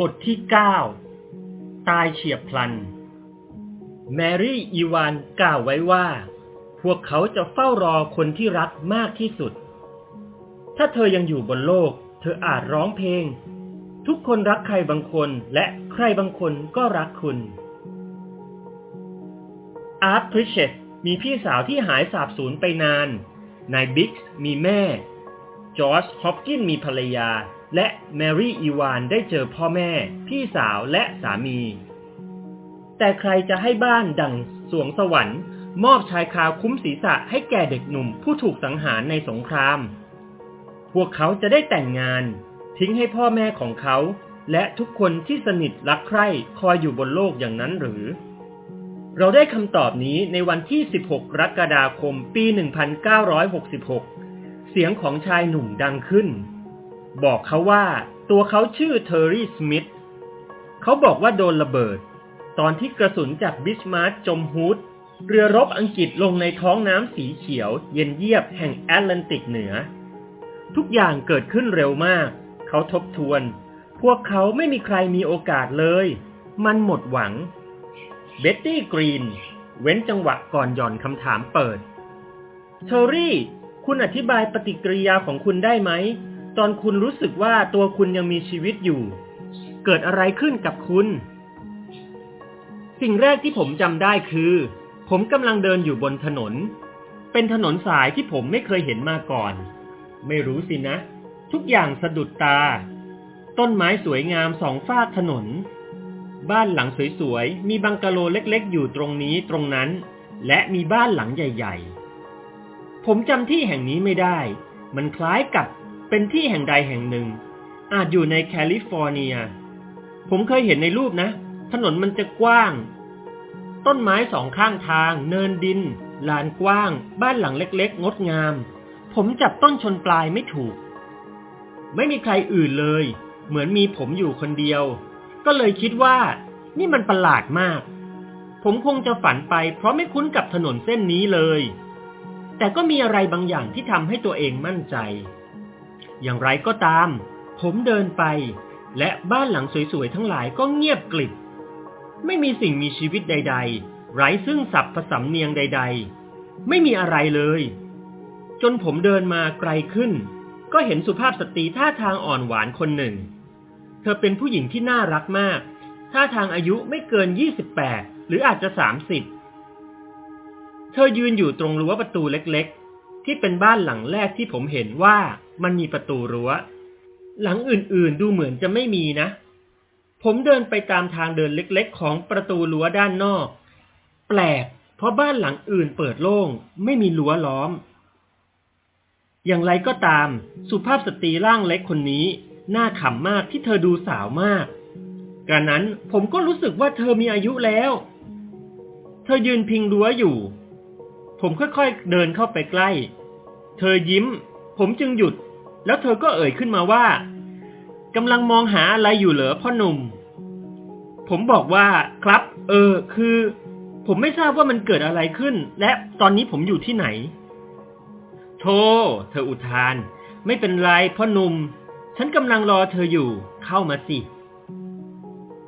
บทที่ 9 ตายเฉียบพลัน แมรี่อีวานกล่าวไว้ว่า พวกเขาจะเฝ้ารอคนที่รักมากที่สุด ถ้าเธอยังอยู่บนโลก เธออาจร้องเพลง ทุกคนรักใครบางคนและใครบางคนก็รักคุณ อาร์ตพริชเชตมีพี่สาวที่หายสาบสูญไปนาน นายบิ๊กมีแม่ จอร์จฮอปกินมีภรรยา และแมรี่อีวานได้เจอพ่อแม่ พี่สาวและสามี แต่ใครจะให้บ้านดังสรวงสวรรค์มอบชายคาคุ้มศีรษะให้แก่เด็กหนุ่มผู้ถูกสังหารในสงคราม พวกเขาจะได้แต่งงาน ทิ้งให้พ่อแม่ของเขา และทุกคนที่สนิทรักใคร่คอยอยู่บนโลกอย่างนั้นหรือ เราได้คำตอบนี้ในวันที่ 16กรกฎาคมปี 1966 เสียงของชายหนุ่มดังขึ้น บอกเขาว่าตัวเขาชื่อเทอร์รี่สมิธเขาบอกว่าโดนระเบิด ตอนที่กระสุนจากบิสมาร์คจมฮูดเรือรบอังกฤษลงในท้องน้ำสีเขียว เย็นเยียบแห่งแอตแลนติกเหนือ ทุกอย่างเกิดขึ้นเร็วมาก เขาทบทวน พวกเขาไม่มีใครมีโอกาสเลย มันหมดหวัง เบ็ตตี้กรีน เว้นจังหวะก่อนหย่อนคำถามเปิด เทอร์รี่ คุณอธิบายปฏิกิริยาของคุณได้ไหม ตอนคุณรู้สึกว่าตัวคุณยังมีชีวิตอยู่ เกิดอะไรขึ้นกับคุณ สิ่งแรกที่ผมจำได้คือ ผมกำลังเดินอยู่บนถนน เป็นถนนสายที่ผมไม่เคยเห็นมาก่อน ไม่รู้สินะ ทุกอย่างสะดุดตา ต้นไม้สวยงามสองฝากถนน บ้านหลังสวยๆ มีบังกะโลเล็กๆ อยู่ตรงนี้ตรงนั้น และมีบ้านหลังใหญ่ ๆ ผมจำที่แห่งนี้ไม่ได้ มันคล้ายกับ เป็นที่แห่งใดแห่งหนึ่ง อาจอยู่ในแคลิฟอร์เนีย ผมเคยเห็นในรูปนะ ถนนมันจะกว้าง ต้นไม้สองข้างทาง เนินดิน ลานกว้าง บ้านหลังเล็กๆ งดงาม ผมจับต้นชนปลายไม่ถูก ไม่มีใครอื่นเลย เหมือนมีผมอยู่คนเดียว ก็เลยคิดว่านี่มันประหลาดมาก ผมคงจะฝันไปเพราะไม่คุ้นกับถนนเส้นนี้เลย แต่ก็มีอะไรบางอย่างที่ทำให้ตัวเองมั่นใจ อย่างไรก็ตาม ผมเดินไป และบ้านหลังสวยๆทั้งหลายก็เงียบกลิบ ไม่มีสิ่งมีชีวิตใด ๆ ไร้ซึ่งสับผสำเนียงใด ๆ ไม่มีอะไรเลย จนผมเดินมาไกลขึ้น ก็เห็นสุภาพสตรีท่าทางอ่อนหวานคนหนึ่ง เธอเป็นผู้หญิงที่น่ารักมาก ท่าทางอายุไม่เกิน 28 หรืออาจจะ 30 เธอยืนอยู่ตรงรั้วประตูเล็กๆ ที่เป็นบ้านหลังแรกที่ผมเห็นว่ามันมีประตูรั้ว หลังอื่นๆดูเหมือนจะไม่มีนะ ผมเดินไปตามทางเดินเล็กๆ ของประตูรั้วด้านนอก แปลก เพราะบ้านหลังอื่นเปิดโล่ง ไม่มีรั้วล้อม อย่างไรก็ตาม สุภาพสตรีร่างเล็กคนนี้น่าขำมากที่เธอดูสาวมากกระนั้นผมก็รู้สึกว่าเธอมีอายุแล้ว เธอยืนพิงรั้วอยู่ ผมค่อยๆเดินเข้าไปใกล้ เธอยิ้ม ผมจึงหยุด แล้วเธอก็เอ่ยขึ้นมาว่ากำลังมองหาอะไรอยู่เหรอพ่อหนุ่ม ผมบอกว่าครับ เออ คือ ผมไม่ทราบว่ามันเกิดอะไรขึ้น และตอนนี้ผมอยู่ที่ไหน โธ่เธออุทาน ไม่เป็นไรพ่อหนุ่ม ฉันกำลังรอเธออยู่ เข้ามาสิ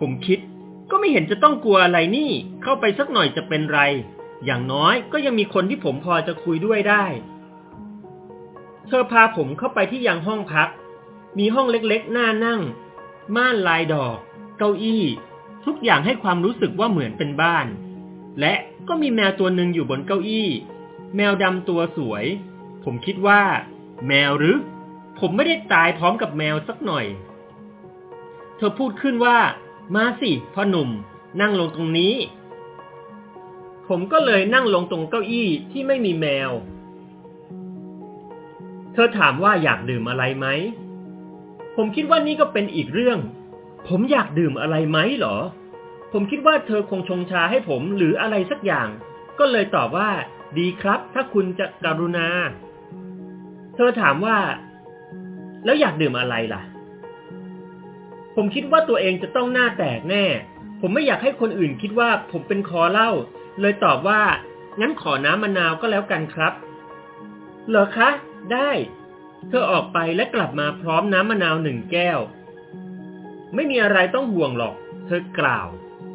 ผมคิด ก็ไม่เห็นจะต้องกลัวอะไรนี่ เข้าไปสักหน่อยจะเป็นไร อย่างน้อยก็ยังมีคนที่ผมพอจะคุยด้วยได้ เธอพาผมเข้าไปที่ยังห้องพัก มีห้องเล็กๆ น่านั่ง ม่านลายดอก เก้าอี้ ทุกอย่างให้ความรู้สึกว่าเหมือนเป็นบ้าน และก็มีแมวตัวหนึ่งอยู่บนเก้าอี้ แมวดำตัวสวย ผมคิดว่า แมวหรือ ผมไม่ได้ตายพร้อมกับแมวสักหน่อย เธอพูดขึ้นว่า มาสิพ่อหนุ่ม นั่งลงตรงนี้ ผมก็เลยนั่งลงตรงเก้าอี้ที่ไม่มีแมว เธอถามว่าอยากดื่มอะไรไหม ผมคิดว่านี่ก็เป็นอีกเรื่อง ผมอยากดื่มอะไรไหมเหรอ ผมคิดว่าเธอคงชงชาให้ผมหรืออะไรสักอย่าง ก็เลยตอบว่า ดีครับ ถ้าคุณจะกรุณา เธอถามว่า แล้วอยากดื่มอะไรล่ะ ผมคิดว่าตัวเองจะต้องหน้าแตกแน่ ผมไม่อยากให้คนอื่นคิดว่าผมเป็นคอเล้า เลยตอบว่า งั้นขอน้ำมะนาวก็แล้วกันครับ เหรอคะ ได้ เธอออกไปและกลับมาพร้อมน้ำมะนาวหนึ่งแก้ว ไม่มีอะไรต้องห่วงหรอก เธอกล่าว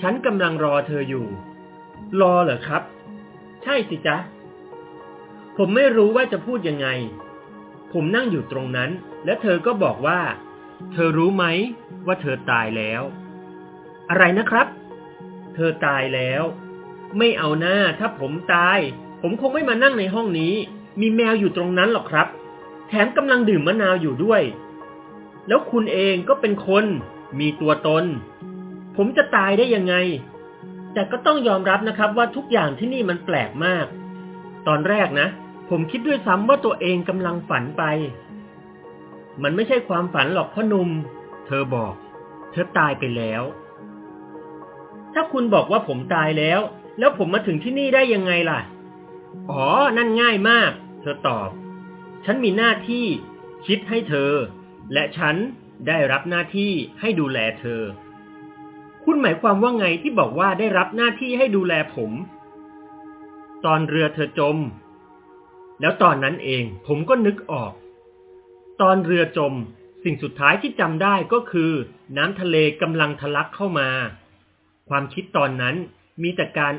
ฉันกำลังรอเธออยู่ รอเหรอครับ ใช่สิจ๊ะ ผมไม่รู้ว่าจะพูดยังไง ผมนั่งอยู่ตรงนั้น และเธอก็บอกว่า เธอรู้ไหมว่าเธอตายแล้ว อะไรนะครับ เธอตายแล้ว ไม่เอาหน้า ถ้าผมตาย ผมคงไม่มานั่งในห้องนี้ มีแมวอยู่ตรงนั้นหรอกครับ แถมกำลังดื่มมะนาวอยู่ด้วย แล้วคุณเองก็เป็นคน มีตัวตน ผมจะตายได้ยังไง แต่ก็ต้องยอมรับนะครับว่าทุกอย่างที่นี่มันแปลกมาก ตอนแรกนะ ผมคิดด้วยซ้ำว่าตัวเองกำลังฝันไป มันไม่ใช่ความฝันหรอกพ่อหนุ่ม เธอบอก เธอตายไปแล้วถ้าคุณบอกว่าผมตายแล้ว แล้วผมมาถึงที่นี่ได้ยังไงล่ะ อ๋อ นั่นง่ายมาก เธอตอบ ฉันมีหน้าที่คิดให้เธอ และฉันได้รับหน้าที่ให้ดูแลเธอ คุณหมายความว่าไงที่บอกว่าได้รับหน้าที่ให้ดูแลผม ตอนเรือเธอจม แล้วตอนนั้นเองผมก็นึกออก ตอนเรือจม สิ่งสุดท้ายที่จำได้ก็คือ น้ำทะเลกำลังทะลักเข้ามา ความคิดตอนนั้น มีแต่การ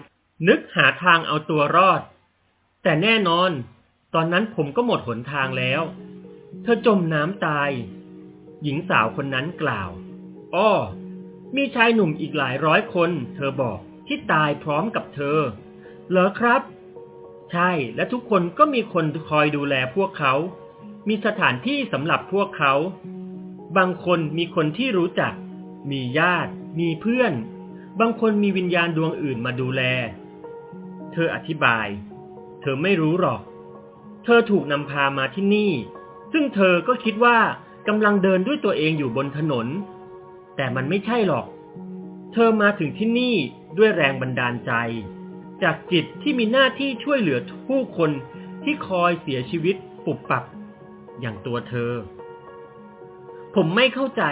นึกหาทางเอาตัวรอด แต่แน่นอน ตอนนั้นผมก็หมดหนทางแล้ว เธอจมน้ำตาย หญิงสาวคนนั้นกล่าว อ้อ มีชายหนุ่มอีกหลายร้อยคน เธอบอกที่ตายพร้อมกับเธอ เหรอครับ ใช่ และทุกคนก็มีคนคอยดูแลพวกเขา มีสถานที่สำหรับพวกเขา บางคนมีคนที่รู้จัก มีญาติ มีเพื่อน บางคนมีวิญญาณดวงอื่นมาดูแล เธออธิบาย เธอไม่รู้หรอก เธอถูกนำพามาที่นี่ ซึ่งเธอก็คิดว่ากำลังเดินด้วยตัวเองอยู่บนถนน แต่มันไม่ใช่หรอก เธอมาถึงที่นี่ด้วยแรงบันดาลใจ จากจิตที่มีหน้าที่ช่วยเหลือผู้คนที่คอยเสียชีวิตปุบปับ อย่างตัวเธอ ผมไม่เข้าใจ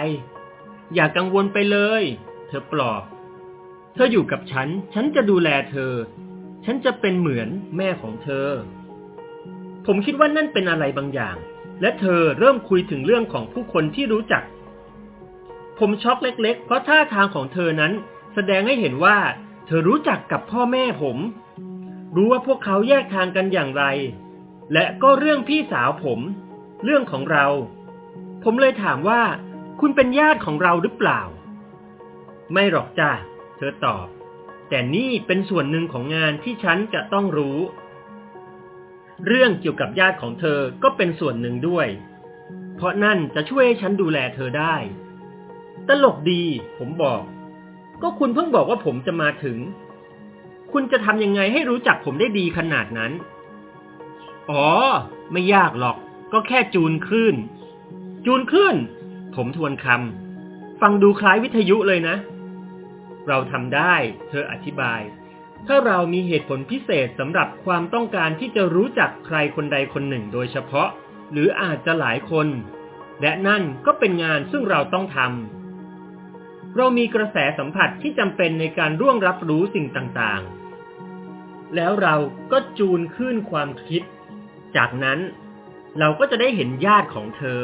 อย่ากกังวลไปเลย เธอปลอบ เธออยู่กับฉัน ฉันจะดูแลเธอ ฉันจะเป็นเหมือนแม่ของเธอ ผมคิดว่านั่นเป็นอะไรบางอย่าง และเธอเริ่มคุยถึงเรื่องของผู้คนที่รู้จัก ผมช็อกเล็ก ๆ เพราะท่าทางของเธอนั้น แสดงให้เห็นว่า เธอรู้จักกับพ่อแม่ผม รู้ว่าพวกเขาแยกทางกันอย่างไร และก็เรื่องพี่สาวผม เรื่องของเรา ผมเลยถามว่า คุณเป็นญาติของเราหรือเปล่า ไม่หรอกจ้า เธอตอบ แต่นี่เป็นส่วนหนึ่งของงานที่ฉันจะต้องรู้ เรื่องเกี่ยวกับญาติของเธอก็เป็นส่วนหนึ่งด้วย เพราะนั่นจะช่วยให้ฉันดูแลเธอได้ ตลกดีผมบอก ก็คุณเพิ่งบอกว่าผมจะมาถึง คุณจะทำยังไงให้รู้จักผมได้ดีขนาดนั้น อ๋อ ไม่ยากหรอก ก็แค่จูนคลื่น จูนคลื่น ผมทวนคำฟังดูคล้ายวิทยุเลยนะ เราทำได้ เธออธิบาย ถ้าเรามีเหตุผลพิเศษสำหรับความต้องการที่จะรู้จักใครคนใดคนหนึ่งโดยเฉพาะ หรืออาจจะหลายคน และนั่นก็เป็นงานซึ่งเราต้องทำเรามีกระแสสัมผัสที่จำเป็นในการร่วงรับรู้สิ่งต่างๆ แล้วเราก็จูนขึ้นความคิด จากนั้นเราก็จะได้เห็นญาติของเธอ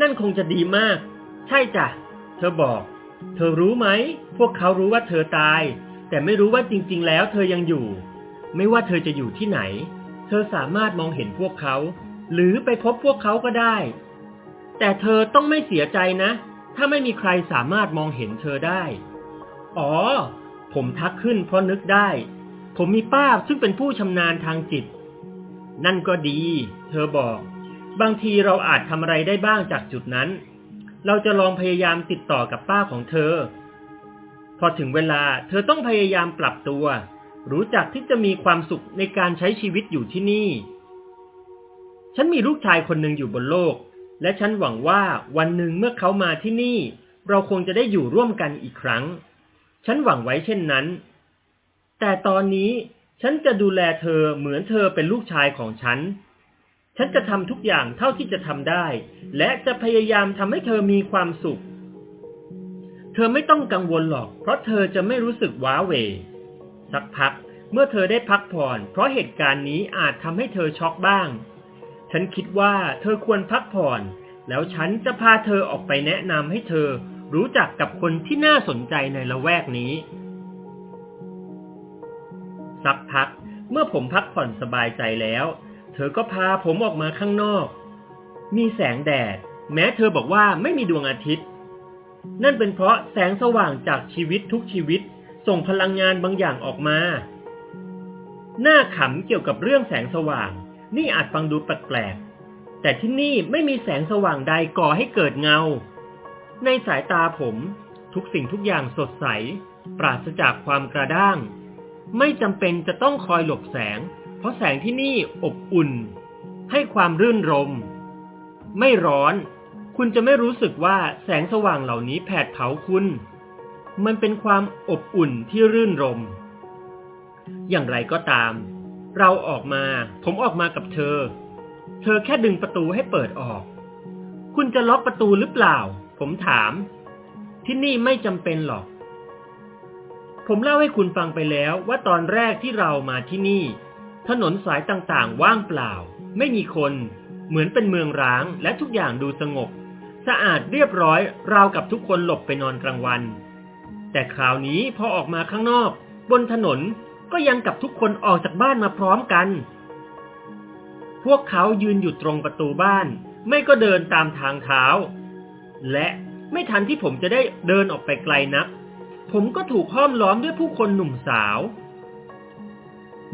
นั่นคงจะดีมาก ใช่จ้ะ เธอบอก เธอรู้ไหม พวกเขารู้ว่าเธอตาย แต่ไม่รู้ว่าจริง ๆ แล้วเธอยังอยู่ ไม่ว่าเธอจะอยู่ที่ไหน เธอสามารถมองเห็นพวกเขา หรือไปพบพวกเขาก็ได้ แต่เธอต้องไม่เสียใจนะ ถ้าไม่มีใครสามารถมองเห็นเธอได้ อ๋อ ผมทักขึ้นเพราะนึกได้ ผมมีป้าซึ่งเป็นผู้ชำนาญทางจิต นั่นก็ดี เธอบอก บางทีเราอาจทำอะไรได้บ้างจากจุดนั้น เราจะลองพยายามติดต่อกับป้าของเธอ พอถึงเวลาเธอต้องพยายามปรับตัว รู้จักที่จะมีความสุขในการใช้ชีวิตอยู่ที่นี่ ฉันมีลูกชายคนหนึ่งอยู่บนโลก และฉันหวังว่าวันหนึ่งเมื่อเขามาที่นี่ เราคงจะได้อยู่ร่วมกันอีกครั้ง ฉันหวังไว้เช่นนั้น แต่ตอนนี้ฉันจะดูแลเธอเหมือนเธอเป็นลูกชายของฉัน ฉันจะทำทุกอย่างเท่าที่จะทำได้ และจะพยายามทำให้เธอมีความสุข เธอไม่ต้องกังวลหรอก เพราะเธอจะไม่รู้สึกว้าเหวสักพักเมื่อเธอได้พักผ่อน เพราะเหตุการณ์นี้อาจทำให้เธอช็อกบ้าง ฉันคิดว่าเธอควรพักผ่อน แล้วฉันจะพาเธอออกไปแนะนำให้เธอรู้จักกับคนที่น่าสนใจในละแวกนี้ สักพักเมื่อผมพักผ่อนสบายใจแล้ว ธอก็พาผมออกมาข้างนอก มีแสงแดด แม้เธอบอกว่าไม่มีดวงอาทิตย์ นั่นเป็นเพราะแสงสว่างจากชีวิตทุกชีวิตส่งพลังงานบางอย่างออกมาหน้าขำเกี่ยวกับเรื่องแสงสว่าง นี่อาจฟังดูแปลกๆแต่ที่นี่ไม่มีแสงสว่างใดก่อให้เกิดเงา ในสายตาผม ทุกสิ่งทุกอย่างสดใส ปราศจากความกระด้าง ไม่จำเป็นจะต้องคอยหลบแสง เพราะแสงที่นี่อบอุ่น ให้ความรื่นรม ไม่ร้อน คุณจะไม่รู้สึกว่าแสงสว่างเหล่านี้แผดเผาคุณ มันเป็นความอบอุ่นที่รื่นรม อย่างไรก็ตาม เราออกมา ผมออกมากับเธอ เธอแค่ดึงประตูให้เปิดออก คุณจะล็อกประตูหรือเปล่า ผมถาม ที่นี่ไม่จำเป็นหรอกผมเล่าให้คุณฟังไปแล้วว่าตอนแรกที่เรามาที่นี่ ถนนสายต่างๆ ว่างเปล่า ไม่มีคน เหมือนเป็นเมืองร้างและทุกอย่างดูสงบ สะอาดเรียบร้อยราวกับทุกคนหลบไปนอนกลางวัน แต่คราวนี้พอออกมาข้างนอก บนถนนก็ยังกับทุกคนออกจากบ้านมาพร้อมกัน พวกเขายืนอยู่ตรงประตูบ้าน ไม่ก็เดินตามทางเท้า และไม่ทันที่ผมจะได้เดินออกไปไกลนัก ผมก็ถูกห้อมล้อมด้วยผู้คนหนุ่มสาว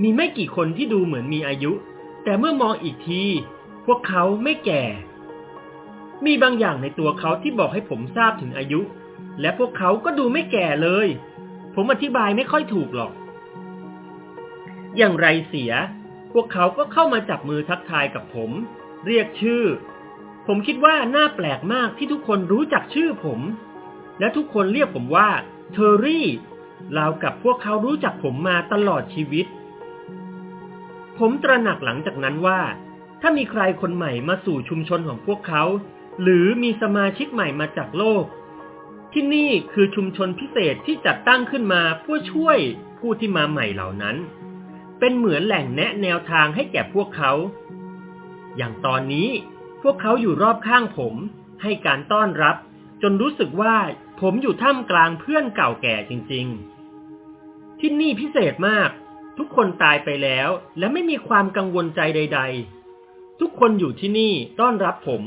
มีไม่กี่คนที่ดูเหมือนมีอายุ แต่เมื่อมองอีกที พวกเขาไม่แก่ มีบางอย่างในตัวเขาที่บอกให้ผมทราบถึงอายุ และพวกเขาก็ดูไม่แก่เลย ผมอธิบายไม่ค่อยถูกหรอก อย่างไรเสีย พวกเขาก็เข้ามาจับมือทักทายกับผม เรียกชื่อ ผมคิดว่าน่าแปลกมากที่ทุกคนรู้จักชื่อผม และทุกคนเรียกผมว่าเทอรี่ราวกับพวกเขารู้จักผมมาตลอดชีวิต ผมตระหนักหลังจากนั้นว่า ถ้ามีใครคนใหม่มาสู่ชุมชนของพวกเขา หรือมีสมาชิกใหม่มาจากโลก ที่นี่คือชุมชนพิเศษที่จัดตั้งขึ้นมาเพื่อช่วยผู้ที่มาใหม่เหล่านั้น เป็นเหมือนแหล่งแนะแนวทางให้แก่พวกเขา อย่างตอนนี้พวกเขาอยู่รอบข้างผม ให้การต้อนรับ จนรู้สึกว่าผมอยู่ท่ามกลางเพื่อนเก่าแก่จริง ๆ ที่นี่พิเศษมาก ทุกคนตายไปแล้ว และไม่มีความกังวลใจใด ๆ ทุกคนอยู่ที่นี่ต้อนรับผม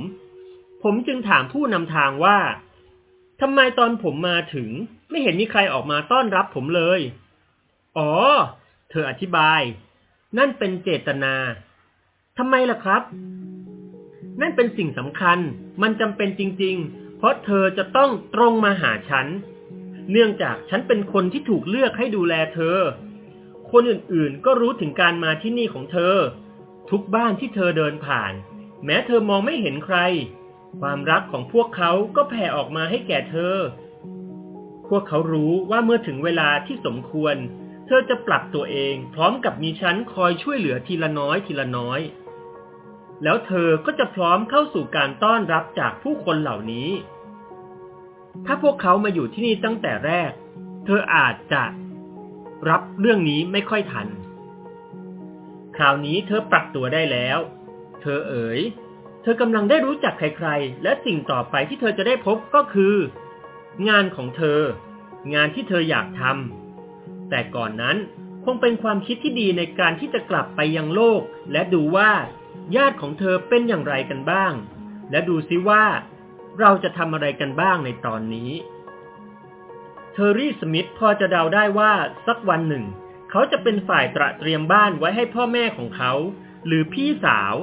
ผมจึงถามผู้นำทางว่าทำไมตอนผมมาถึง ไม่เห็นมีใครออกมาต้อนรับผมเลย อ๋อ เธออธิบาย นั่นเป็นเจตนาทำไมล่ะครับ นั่นเป็นสิ่งสำคัญ มันจำเป็นจริง ๆ เพราะเธอจะต้องตรงมาหาฉัน เนื่องจากฉันเป็นคนที่ถูกเลือกให้ดูแลเธอ คนอื่นๆ ก็รู้ถึงการมาที่นี่ของเธอ ทุกบ้านที่เธอเดินผ่าน แม้เธอมองไม่เห็นใคร ความรักของพวกเขาก็แผ่ออกมาให้แก่เธอ พวกเขารู้ว่าเมื่อถึงเวลาที่สมควร เธอจะปรับตัวเอง พร้อมกับมีฉันคอยช่วยเหลือทีละน้อยทีละน้อย แล้วเธอก็จะพร้อมเข้าสู่การต้อนรับจากผู้คนเหล่านี้ ถ้าพวกเขามาอยู่ที่นี่ตั้งแต่แรก เธออาจจะ รับเรื่องนี้ไม่ค่อยทัน คราวนี้เธอปรับตัวได้แล้ว เธอเอ๋ย เธอกำลังได้รู้จักใครๆ และสิ่งต่อไปที่เธอจะได้พบก็คือ งานของเธอ งานที่เธออยากทำแต่ก่อนนั้นคงเป็นความคิดที่ดีในการที่จะกลับไปยังโลก และดูว่าญาติของเธอเป็นอย่างไรกันบ้าง และดูซิว่า เราจะทำอะไรกันบ้างในตอนนี้ เทอร์รี่สมิธพอจะเดาได้ว่าสักวันหนึ่ง เขาจะเป็นฝ่ายตระเตรียมบ้านไว้ให้พ่อแม่ของเขา หรือพี่สาว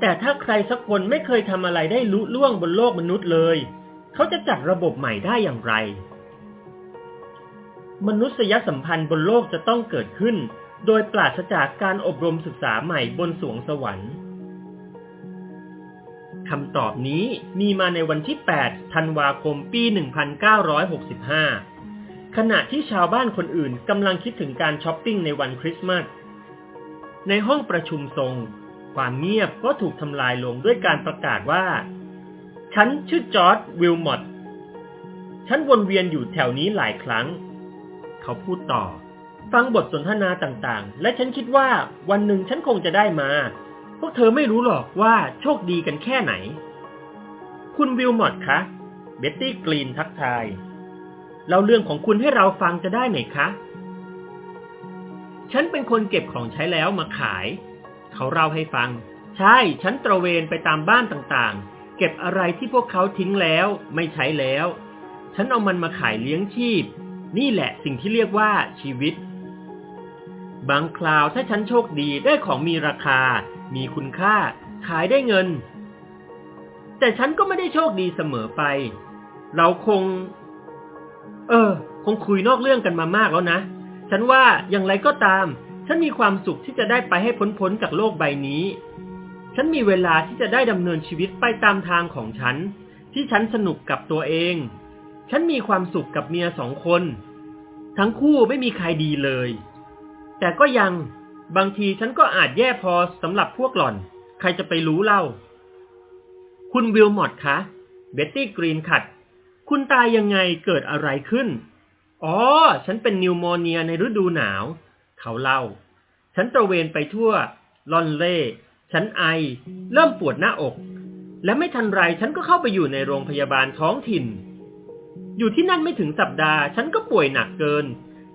แต่ถ้าใครสักคนไม่เคยทำอะไรได้ลุล่วงบนโลกมนุษย์เลย เขาจะจัดระบบใหม่ได้อย่างไร มนุษยสัมพันธ์บนโลกจะต้องเกิดขึ้น โดยปราศจากการอบรมศึกษาใหม่บนสวงสวรรค์คำตอบนี้มีมาในวันที่ 8 ธันวาคม ปี 1965 ขณะที่ชาวบ้านคนอื่นกำลังคิดถึงการช้อปปิ้งในวันคริสต์มาส ในห้องประชุมทรง ความเงียบก็ถูกทำลายลงด้วยการประกาศว่า ฉันชื่อจอร์จวิลมอตฉันวนเวียนอยู่แถวนี้หลายครั้ง เขาพูดต่อ ฟังบทสนทนาต่างๆ และฉันคิดว่าวันหนึ่งฉันคงจะได้มา พวกเธอไม่รู้หรอกว่าโชคดีกันแค่ไหน คุณวิลมอดคะ เบ็ตตี้กรีนทักทาย เล่าเรื่องของคุณให้เราฟังจะได้ไหมคะ ฉันเป็นคนเก็บของใช้แล้วมาขาย เขาเล่าให้ฟัง ใช่ ฉันตระเวนไปตามบ้านต่างๆ เก็บอะไรที่พวกเขาทิ้งแล้ว ไม่ใช้แล้ว ฉันเอามันมาขายเลี้ยงชีพ นี่แหละสิ่งที่เรียกว่าชีวิต บางคราวถ้าฉันโชคดีได้ของมีราคา มีคุณค่า ขายได้เงิน แต่ฉันก็ไม่ได้โชคดีเสมอไป เราคง เออ คงคุยนอกเรื่องกันมามากแล้วนะ ฉันว่าอย่างไรก็ตาม ฉันมีความสุขที่จะได้ไปให้พ้นๆจากโลกใบนี้ ฉันมีเวลาที่จะได้ดำเนินชีวิตไปตามทางของฉัน ที่ฉันสนุกกับตัวเอง ฉันมีความสุขกับเมียสองคน ทั้งคู่ไม่มีใครดีเลย แต่ก็ยังบางทีฉันก็อาจแย่พอสำหรับพวกหล่อน ใครจะไปรู้เล่า คุณวิลมอตคะ เบ็ตตี้กรีนขัด คุณตายยังไงเกิดอะไรขึ้น อ๋อ ฉันเป็น pneumonia ในฤดูหนาว เขาเล่า ฉันตระเวนไปทั่ว ลอนเล่ ฉันไอ เริ่มปวดหน้าอก และไม่ทันไรฉันก็เข้าไปอยู่ในโรงพยาบาลท้องถิ่น อยู่ที่นั่นไม่ถึงสัปดาห์ ฉันก็ป่วยหนักเกิน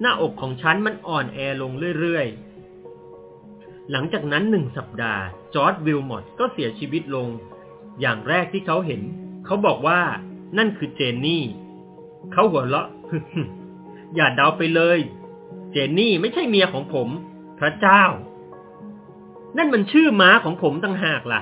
หน้าอกของฉันมันอ่อนแอลงเรื่อยๆ หลังจากนั้นหนึ่งสัปดาห์ จอร์ดวิลมอตก็เสียชีวิตลง อย่างแรกที่เขาเห็น เขาบอกว่า นั่นคือเจนนี่ เขาหัวเราะอย่าเดาไปเลย เจนนี่ไม่ใช่เมียของผม พระเจ้า นั่นมันชื่อม้าของผมต่างหากล่ะ